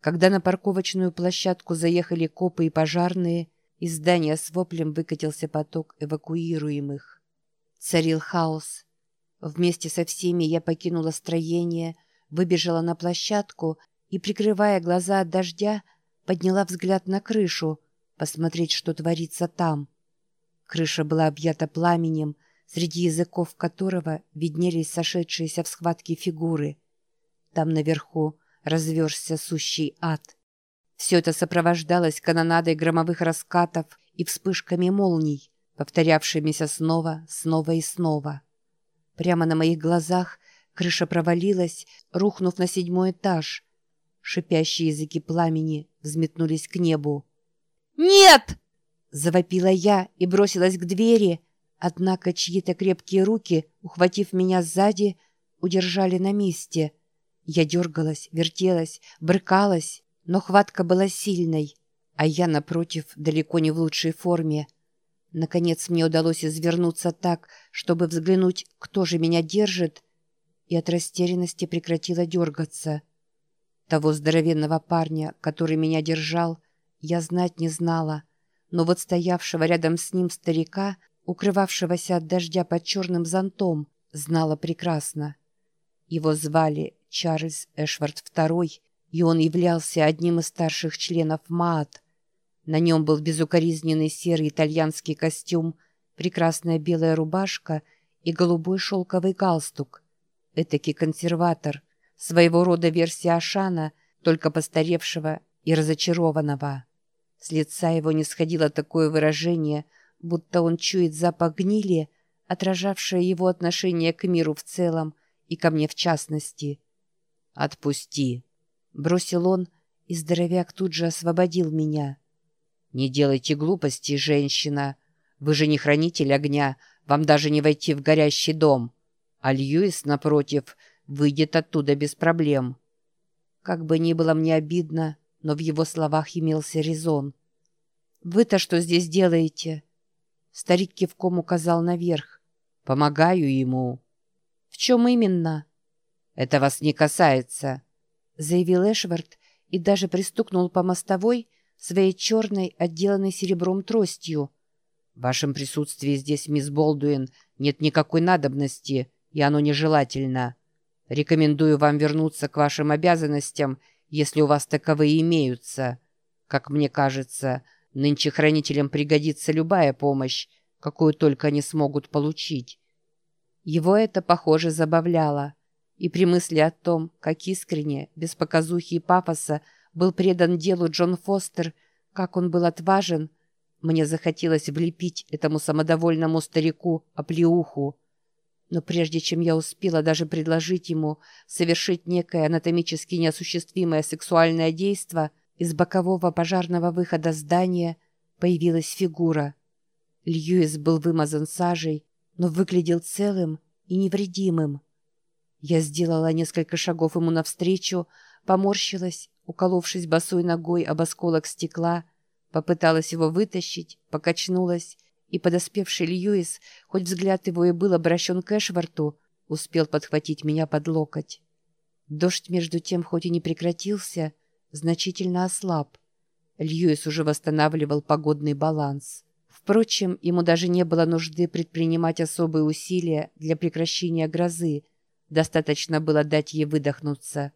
Когда на парковочную площадку заехали копы и пожарные, из здания с воплем выкатился поток эвакуируемых. Царил хаос. Вместе со всеми я покинула строение, выбежала на площадку и, прикрывая глаза от дождя, подняла взгляд на крышу, посмотреть, что творится там. Крыша была объята пламенем, среди языков которого виднелись сошедшиеся в схватке фигуры. Там наверху разверзся сущий ад. Все это сопровождалось канонадой громовых раскатов и вспышками молний, повторявшимися снова, снова и снова. Прямо на моих глазах крыша провалилась, рухнув на седьмой этаж. Шипящие языки пламени взметнулись к небу. «Нет!» — завопила я и бросилась к двери, однако чьи-то крепкие руки, ухватив меня сзади, удержали на месте. Я дергалась, вертелась, брыкалась, но хватка была сильной, а я, напротив, далеко не в лучшей форме. Наконец мне удалось извернуться так, чтобы взглянуть, кто же меня держит, и от растерянности прекратила дергаться. Того здоровенного парня, который меня держал, я знать не знала, но вот стоявшего рядом с ним старика, укрывавшегося от дождя под черным зонтом, знала прекрасно. Его звали Чарльз Эшвард II, и он являлся одним из старших членов МААТ. На нем был безукоризненный серый итальянский костюм, прекрасная белая рубашка и голубой шелковый галстук. Этакий консерватор, своего рода версия Ашана, только постаревшего и разочарованного. С лица его не сходило такое выражение, будто он чует запах гнили, отражавшее его отношение к миру в целом и ко мне в частности. «Отпусти!» — бросил он, и здоровяк тут же освободил меня. «Не делайте глупостей, женщина. Вы же не хранитель огня, вам даже не войти в горящий дом. А Льюис, напротив, выйдет оттуда без проблем». Как бы ни было мне обидно, но в его словах имелся резон. «Вы-то что здесь делаете?» Старик кивком указал наверх. «Помогаю ему». «В чем именно?» «Это вас не касается», — заявил Эшвард и даже пристукнул по мостовой своей черной, отделанной серебром тростью. «В вашем присутствии здесь, мисс Болдуин, нет никакой надобности, и оно нежелательно. Рекомендую вам вернуться к вашим обязанностям если у вас таковые имеются. Как мне кажется, нынче хранителям пригодится любая помощь, какую только они смогут получить. Его это, похоже, забавляло. И при мысли о том, как искренне, без показухи и пафоса, был предан делу Джон Фостер, как он был отважен, мне захотелось влепить этому самодовольному старику оплеуху. Но прежде чем я успела даже предложить ему совершить некое анатомически неосуществимое сексуальное действо, из бокового пожарного выхода здания появилась фигура. Льюис был вымазан сажей, но выглядел целым и невредимым. Я сделала несколько шагов ему навстречу, поморщилась, уколовшись босой ногой об осколок стекла, попыталась его вытащить, покачнулась и подоспевший Льюис, хоть взгляд его и был обращен к Эшварту, успел подхватить меня под локоть. Дождь, между тем, хоть и не прекратился, значительно ослаб. Льюис уже восстанавливал погодный баланс. Впрочем, ему даже не было нужды предпринимать особые усилия для прекращения грозы. Достаточно было дать ей выдохнуться.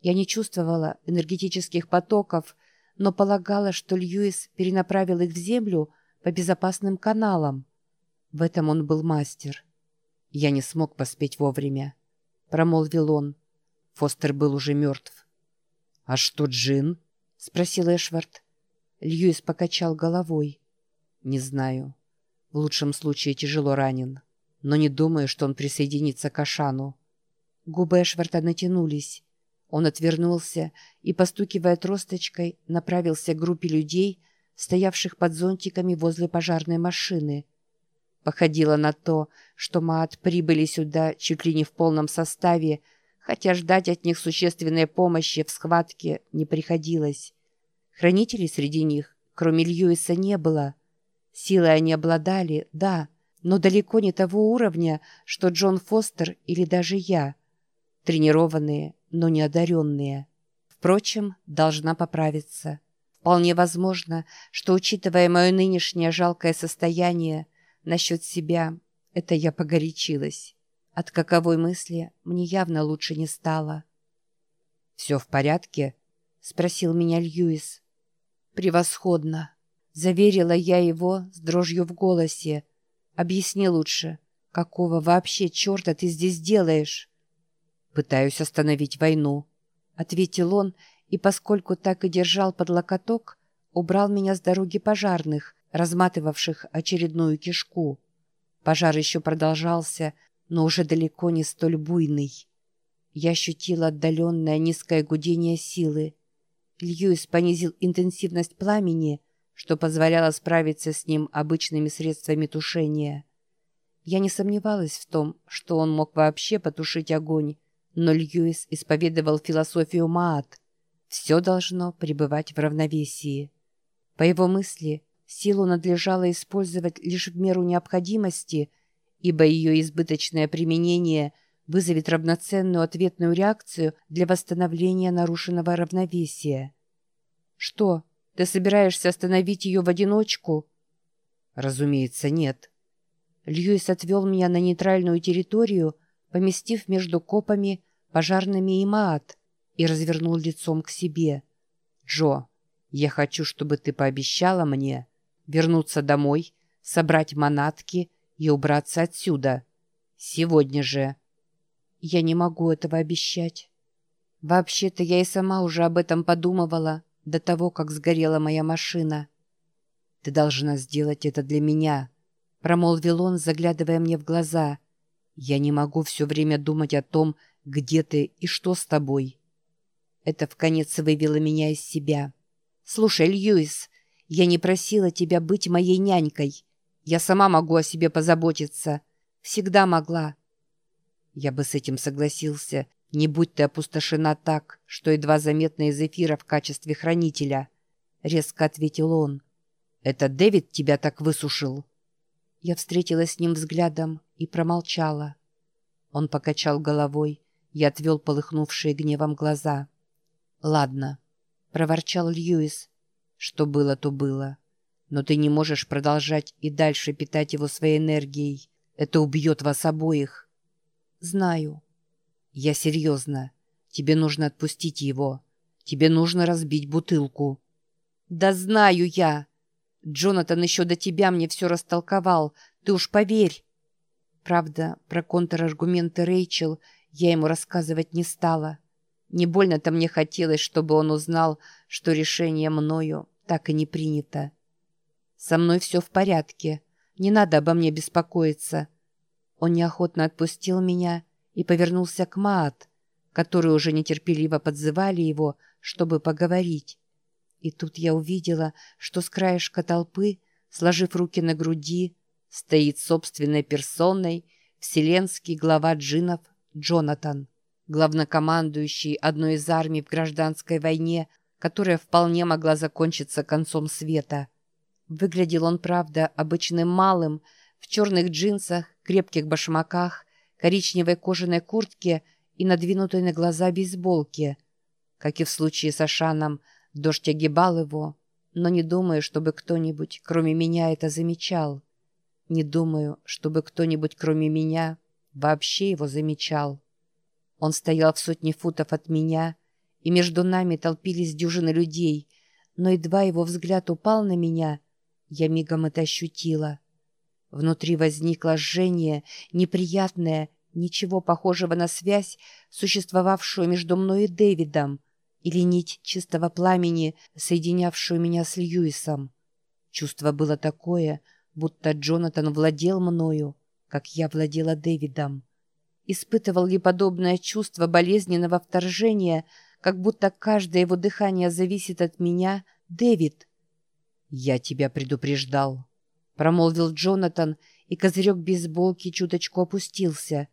Я не чувствовала энергетических потоков, но полагала, что Льюис перенаправил их в землю — по безопасным каналам. В этом он был мастер. Я не смог поспеть вовремя. Промолвил он. Фостер был уже мертв. «А что Джин?» — спросил Эшвард. Льюис покачал головой. «Не знаю. В лучшем случае тяжело ранен. Но не думаю, что он присоединится к Ашану». Губы Эшварда натянулись. Он отвернулся и, постукивая тросточкой, направился к группе людей, стоявших под зонтиками возле пожарной машины. Походило на то, что МААТ прибыли сюда чуть ли не в полном составе, хотя ждать от них существенной помощи в схватке не приходилось. Хранителей среди них, кроме Льюиса, не было. Силой они обладали, да, но далеко не того уровня, что Джон Фостер или даже я. Тренированные, но не одаренные. Впрочем, должна поправиться. Вполне возможно, что, учитывая мое нынешнее жалкое состояние, насчет себя, это я погорячилась. От каковой мысли мне явно лучше не стало. «Все в порядке?» — спросил меня Льюис. «Превосходно!» — заверила я его с дрожью в голосе. «Объясни лучше, какого вообще черта ты здесь делаешь?» «Пытаюсь остановить войну», — ответил он, и, поскольку так и держал под локоток, убрал меня с дороги пожарных, разматывавших очередную кишку. Пожар еще продолжался, но уже далеко не столь буйный. Я ощутила отдаленное низкое гудение силы. Льюис понизил интенсивность пламени, что позволяло справиться с ним обычными средствами тушения. Я не сомневалась в том, что он мог вообще потушить огонь, но Льюис исповедовал философию Маат. Все должно пребывать в равновесии. По его мысли, силу надлежало использовать лишь в меру необходимости, ибо ее избыточное применение вызовет равноценную ответную реакцию для восстановления нарушенного равновесия. «Что, ты собираешься остановить ее в одиночку?» «Разумеется, нет». Льюис отвел меня на нейтральную территорию, поместив между копами, пожарными и маат, и развернул лицом к себе. «Джо, я хочу, чтобы ты пообещала мне вернуться домой, собрать манатки и убраться отсюда. Сегодня же». «Я не могу этого обещать. Вообще-то я и сама уже об этом подумывала до того, как сгорела моя машина». «Ты должна сделать это для меня», — промолвил он, заглядывая мне в глаза — я не могу все время думать о том, где ты и что с тобой. Это вконец вывело меня из себя. Слушай, Льюис, я не просила тебя быть моей нянькой. Я сама могу о себе позаботиться. Всегда могла. Я бы с этим согласился, не будь ты опустошена так, что едва заметно из эфира в качестве хранителя. Резко ответил он. Это Дэвид тебя так высушил? Я встретилась с ним взглядом и промолчала. Он покачал головой и отвел полыхнувшие гневом глаза. «Ладно», — проворчал Льюис. «Что было, то было. Но ты не можешь продолжать и дальше питать его своей энергией. Это убьет вас обоих». «Знаю». «Я серьезно. Тебе нужно отпустить его. Тебе нужно разбить бутылку». «Да знаю я!» Джонатан еще до тебя мне все растолковал. Ты уж поверь. Правда, про контраргументы Рэйчел я ему рассказывать не стала. Не больно-то мне хотелось, чтобы он узнал, что решение мною так и не принято. Со мной все в порядке. Не надо обо мне беспокоиться. Он неохотно отпустил меня и повернулся к Маат, которые уже нетерпеливо подзывали его, чтобы поговорить. И тут я увидела, что с краешка толпы, сложив руки на груди, стоит собственной персоной вселенский глава джинов Джонатан, главнокомандующий одной из армий в гражданской войне, которая вполне могла закончиться концом света. Выглядел он, правда, обычным малым, в черных джинсах, крепких башмаках, коричневой кожаной куртке и надвинутой на глаза бейсболке. Как и в случае с Ашаном, Дождь огибал его, но не думаю, чтобы кто-нибудь, кроме меня, это замечал. Не думаю, чтобы кто-нибудь, кроме меня, вообще его замечал. Он стоял в сотне футов от меня, и между нами толпились дюжины людей, но едва его взгляд упал на меня, я мигом это ощутила. Внутри возникло жжение, неприятное, ничего похожего на связь, существовавшую между мной и Дэвидом — или нить чистого пламени, соединявшую меня с Льюисом. Чувство было такое, будто Джонатан владел мною, как я владела Дэвидом. Испытывал ли подобное чувство болезненного вторжения, как будто каждое его дыхание зависит от меня, Дэвид? «Я тебя предупреждал», — промолвил Джонатан, и козырек бейсболки чуточку опустился.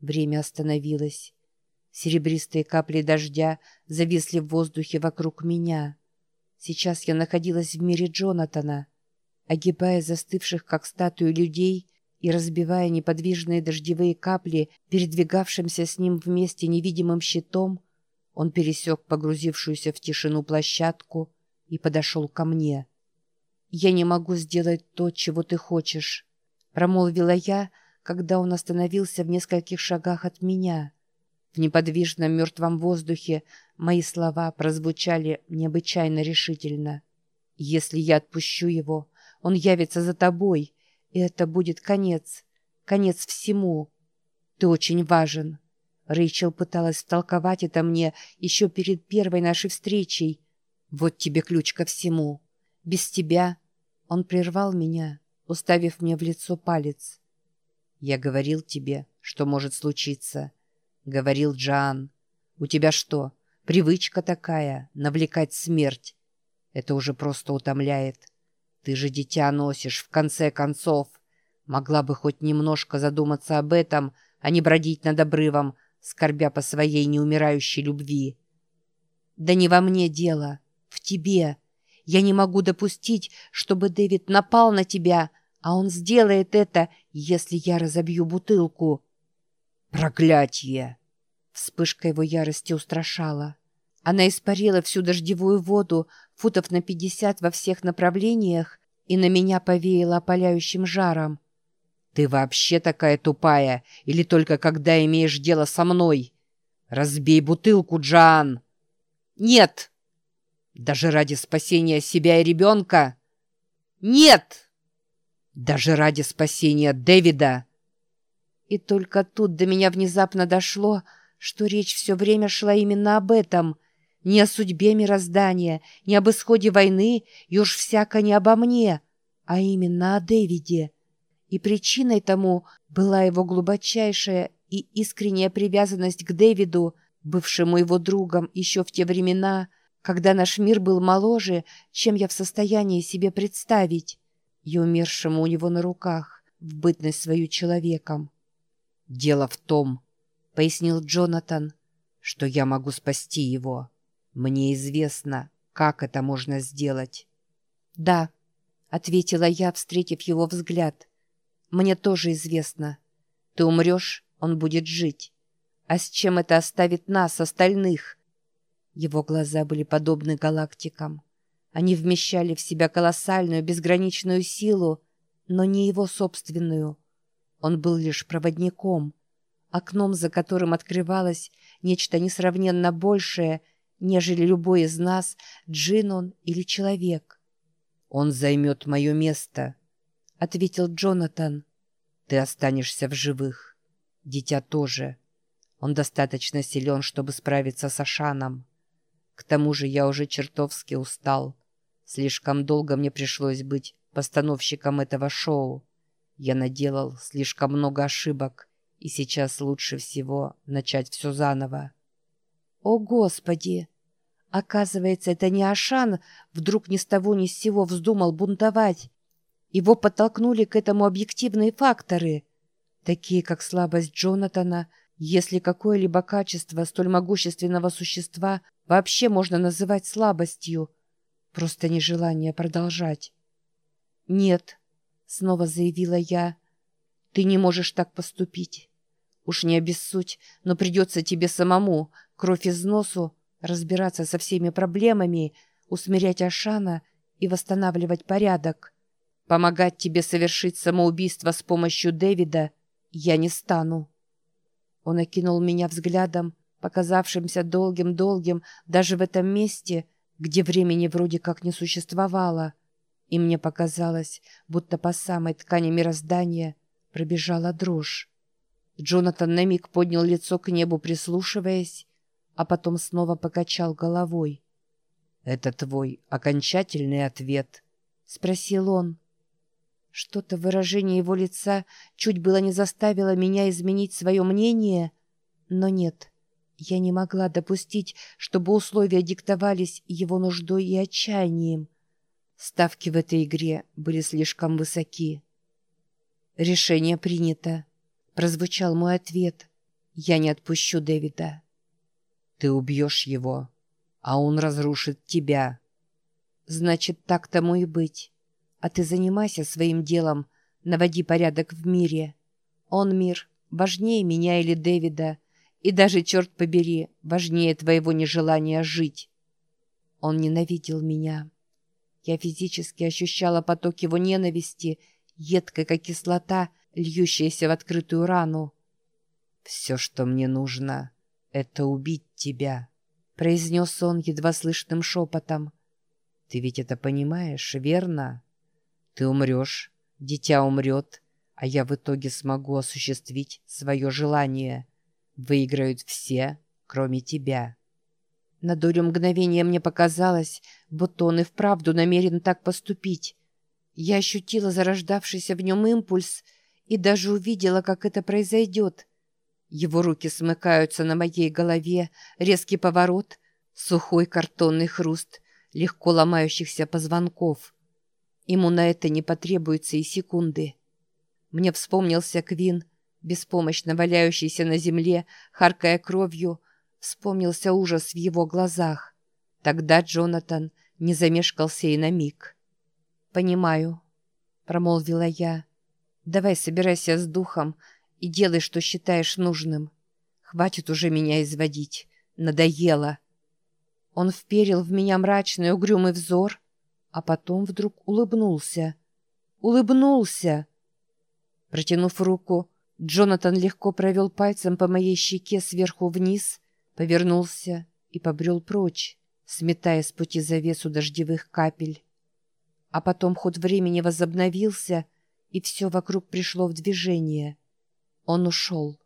Время остановилось. Серебристые капли дождя зависли в воздухе вокруг меня. Сейчас я находилась в мире Джонатана. Огибая застывших, как статуи людей, и разбивая неподвижные дождевые капли, передвигавшимся с ним вместе невидимым щитом, Он пересек погрузившуюся в тишину площадку и подошел ко мне. «Я не могу сделать то, чего ты хочешь», — промолвила я, когда он остановился в нескольких шагах от меня. В неподвижном мертвом воздухе мои слова прозвучали необычайно решительно. «Если я отпущу его, он явится за тобой, и это будет конец, конец всему. Ты очень важен». Рэйчел пыталась втолковать это мне еще перед первой нашей встречей. «Вот тебе ключ ко всему. Без тебя...» Он прервал меня, уставив мне в лицо палец. «Я говорил тебе, что может случиться», — говорил Джан. «У тебя что, привычка такая — навлекать смерть? Это уже просто утомляет. Ты же дитя носишь, в конце концов. Могла бы хоть немножко задуматься об этом, а не бродить над обрывом, скорбя по своей неумирающей любви. Да не во мне дело, в тебе. Я не могу допустить, чтобы Дэвид напал на тебя, а он сделает это, если я разобью бутылку. Проклятье! Вспышка его ярости устрашала. Она испарила всю дождевую воду, футов на пятьдесят во всех направлениях, и на меня повеяло опаляющим жаром. «Ты вообще такая тупая? Или только когда имеешь дело со мной? Разбей бутылку, Джан!» «Нет!» «Даже ради спасения себя и ребенка?» «Нет!» «Даже ради спасения Дэвида!» И только тут до меня внезапно дошло, что речь все время шла именно об этом — не о судьбе мироздания, не об исходе войны и уж всяко не обо мне, а именно о Дэвиде. И причиной тому была его глубочайшая и искренняя привязанность к Дэвиду, бывшему его другом еще в те времена, когда наш мир был моложе, чем я в состоянии себе представить, и умершему у него на руках, в бытность свою человеком. «Дело в том», — пояснил Джонатан, — «что я могу спасти его. Мне известно, как это можно сделать». «Да», — ответила я, встретив его взгляд. «Мне тоже известно. Ты умрешь, он будет жить. А с чем это оставит нас, остальных?» Его глаза были подобны галактикам. Они вмещали в себя колоссальную безграничную силу, но не его собственную. Он был лишь проводником, окном, за которым открывалось нечто несравненно большее, нежели любой из нас, джин он или человек. «Он займет мое место», — ответил Джонатан. «Ты останешься в живых. Дитя тоже. Он достаточно силен, чтобы справиться с Ашаном. К тому же я уже чертовски устал. Слишком долго мне пришлось быть постановщиком этого шоу. Я наделал слишком много ошибок, и сейчас лучше всего начать все заново». «О, Господи!» Оказывается, это не Ашан вдруг ни с того ни с сего вздумал бунтовать. Его подтолкнули к этому объективные факторы, такие как слабость Джонатана, если какое-либо качество столь могущественного существа вообще можно называть слабостью, просто нежелание продолжать. «Нет», — снова заявила я, — «ты не можешь так поступить. Уж не обессудь, но придется тебе самому, кровь из носу, разбираться со всеми проблемами, усмирять Ашана и восстанавливать порядок. Помогать тебе совершить самоубийство с помощью Дэвида я не стану. Он окинул меня взглядом, показавшимся долгим-долгим даже в этом месте, где времени вроде как не существовало, и мне показалось, будто по самой ткани мироздания пробежала дрожь. Джонатан на миг поднял лицо к небу, прислушиваясь, а потом снова покачал головой. «Это твой окончательный ответ?» — спросил он. Что-то в выражении его лица чуть было не заставило меня изменить свое мнение, но нет, я не могла допустить, чтобы условия диктовались его нуждой и отчаянием. Ставки в этой игре были слишком высоки. «Решение принято», — прозвучал мой ответ. «Я не отпущу Дэвида». Ты убьешь его, а он разрушит тебя. Значит, так тому и быть. А ты занимайся своим делом, наводи порядок в мире. Он мир, важнее меня или Дэвида. И даже, черт побери, важнее твоего нежелания жить. Он ненавидел меня. Я физически ощущала поток его ненависти, едкой, как кислота, льющаяся в открытую рану. «Все, что мне нужно, это убить тебя», — произнес он едва слышным шепотом. «Ты ведь это понимаешь, верно? Ты умрешь, дитя умрет, а я в итоге смогу осуществить свое желание. Выиграют все, кроме тебя». На долю мгновения мне показалось, будто он и вправду намерен так поступить. Я ощутила зарождавшийся в нем импульс и даже увидела, как это произойдет. Его руки смыкаются на моей голове, резкий поворот, сухой картонный хруст легко ломающихся позвонков. Ему на это не потребуется и секунды. Мне вспомнился Квин, беспомощно валяющийся на земле, харкая кровью, Вспомнился ужас в его глазах. Тогда Джонатан не замешкался и на миг. «Понимаю», — промолвила я. «Давай собирайся с духом и делай, что считаешь нужным. Хватит уже меня изводить. Надоело». Он вперил в меня мрачный угрюмый взор, а потом вдруг улыбнулся. Улыбнулся! Протянув руку, Джонатан легко провел пальцем по моей щеке сверху вниз — повернулся и побрел прочь, сметая с пути завесу дождевых капель. А потом ход времени возобновился, и все вокруг пришло в движение. Он ушел.